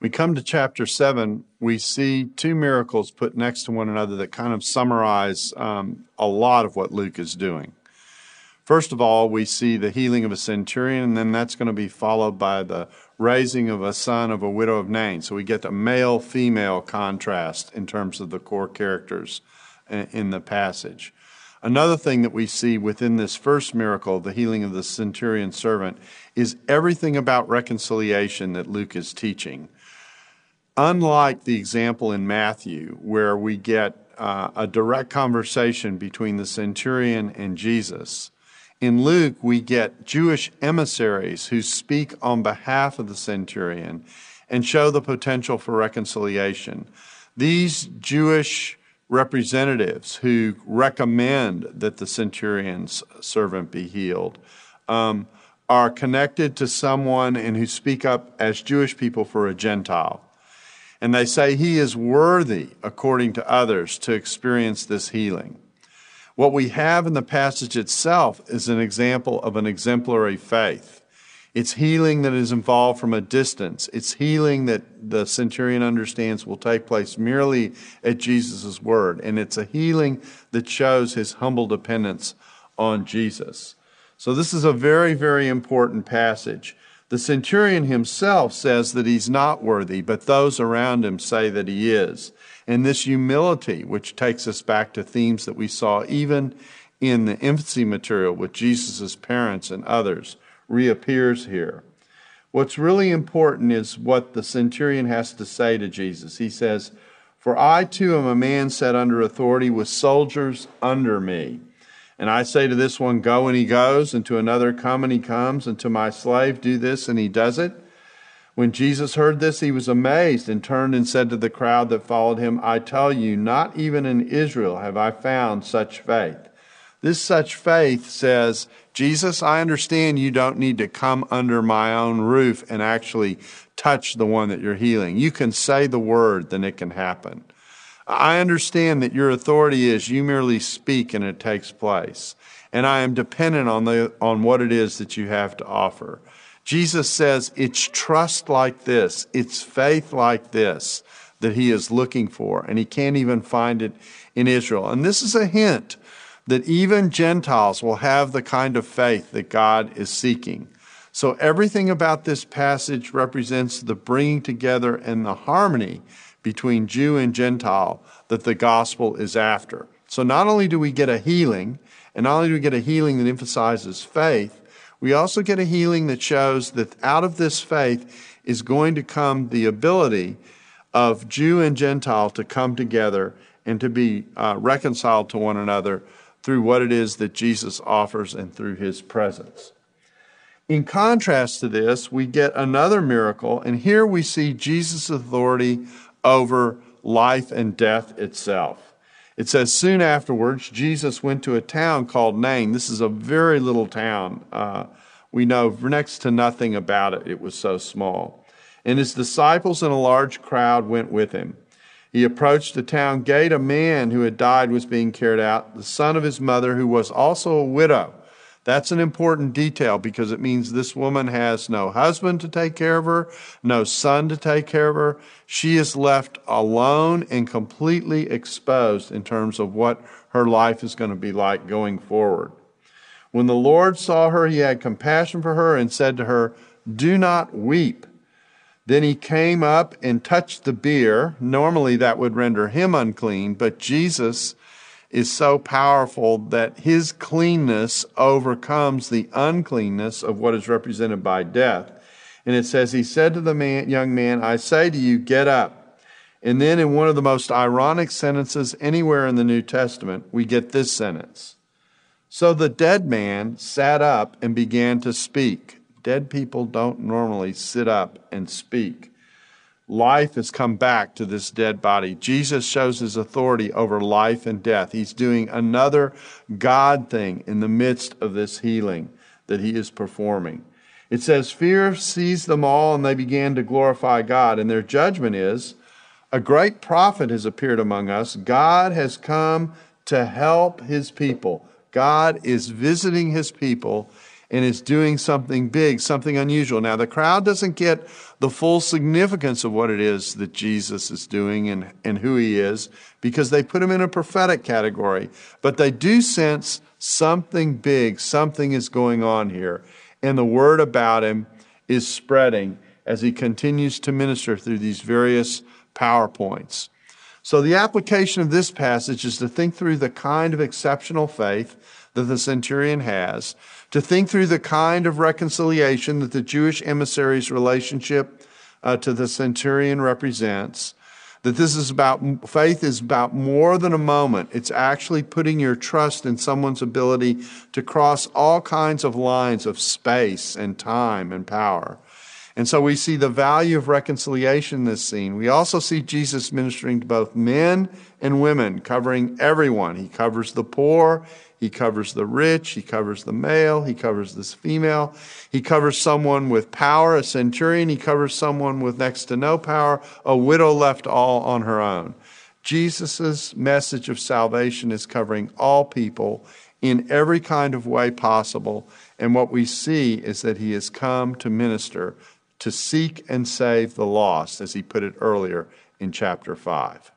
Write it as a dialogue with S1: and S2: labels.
S1: We come to chapter 7, we see two miracles put next to one another that kind of summarize um, a lot of what Luke is doing. First of all, we see the healing of a centurion, and then that's going to be followed by the raising of a son of a widow of Nain. So we get a male female contrast in terms of the core characters in the passage. Another thing that we see within this first miracle, the healing of the centurion servant, is everything about reconciliation that Luke is teaching unlike the example in Matthew, where we get uh, a direct conversation between the centurion and Jesus, in Luke, we get Jewish emissaries who speak on behalf of the centurion and show the potential for reconciliation. These Jewish representatives who recommend that the centurion's servant be healed um, are connected to someone and who speak up as Jewish people for a Gentile. And they say he is worthy, according to others, to experience this healing. What we have in the passage itself is an example of an exemplary faith. It's healing that is involved from a distance. It's healing that the centurion understands will take place merely at Jesus' word. And it's a healing that shows his humble dependence on Jesus. So, this is a very, very important passage. The centurion himself says that he's not worthy, but those around him say that he is. And this humility, which takes us back to themes that we saw even in the infancy material with Jesus' parents and others, reappears here. What's really important is what the centurion has to say to Jesus. He says, For I too am a man set under authority with soldiers under me. And I say to this one, Go, and he goes, and to another, Come, and he comes, and to my slave, Do this, and he does it. When Jesus heard this, he was amazed and turned and said to the crowd that followed him, I tell you, not even in Israel have I found such faith. This such faith says, Jesus, I understand you don't need to come under my own roof and actually touch the one that you're healing. You can say the word, then it can happen. I understand that your authority is you merely speak and it takes place. And I am dependent on, the, on what it is that you have to offer. Jesus says it's trust like this, it's faith like this that he is looking for, and he can't even find it in Israel. And this is a hint that even Gentiles will have the kind of faith that God is seeking. So everything about this passage represents the bringing together and the harmony between Jew and Gentile that the gospel is after. So not only do we get a healing, and not only do we get a healing that emphasizes faith, we also get a healing that shows that out of this faith is going to come the ability of Jew and Gentile to come together and to be uh, reconciled to one another through what it is that Jesus offers and through his presence. In contrast to this, we get another miracle, and here we see Jesus' authority over life and death itself. It says, soon afterwards, Jesus went to a town called Nain. This is a very little town. Uh, we know next to nothing about it, it was so small. And his disciples and a large crowd went with him. He approached the town gate. A man who had died was being carried out, the son of his mother, who was also a widow. That's an important detail because it means this woman has no husband to take care of her, no son to take care of her. She is left alone and completely exposed in terms of what her life is going to be like going forward. When the Lord saw her, he had compassion for her and said to her, Do not weep. Then he came up and touched the bier. Normally that would render him unclean, but Jesus is so powerful that his cleanness overcomes the uncleanness of what is represented by death. And it says, He said to the man, young man, I say to you, get up. And then in one of the most ironic sentences anywhere in the New Testament, we get this sentence. So the dead man sat up and began to speak. Dead people don't normally sit up and speak life has come back to this dead body. Jesus shows his authority over life and death. He's doing another God thing in the midst of this healing that he is performing. It says, Fear seized them all, and they began to glorify God. And their judgment is, A great prophet has appeared among us. God has come to help his people. God is visiting his people and is doing something big, something unusual. Now, the crowd doesn't get the full significance of what it is that Jesus is doing and, and who he is because they put him in a prophetic category, but they do sense something big, something is going on here. And the word about him is spreading as he continues to minister through these various PowerPoints. So, the application of this passage is to think through the kind of exceptional faith that the centurion has, to think through the kind of reconciliation that the Jewish emissary's relationship uh, to the centurion represents. That this is about, faith is about more than a moment. It's actually putting your trust in someone's ability to cross all kinds of lines of space and time and power. And so we see the value of reconciliation in this scene. We also see Jesus ministering to both men and women, covering everyone. He covers the poor, he covers the rich, he covers the male, he covers this female, he covers someone with power, a centurion, he covers someone with next to no power, a widow left all on her own. Jesus' message of salvation is covering all people in every kind of way possible. And what we see is that he has come to minister to seek and save the lost, as he put it earlier in chapter 5.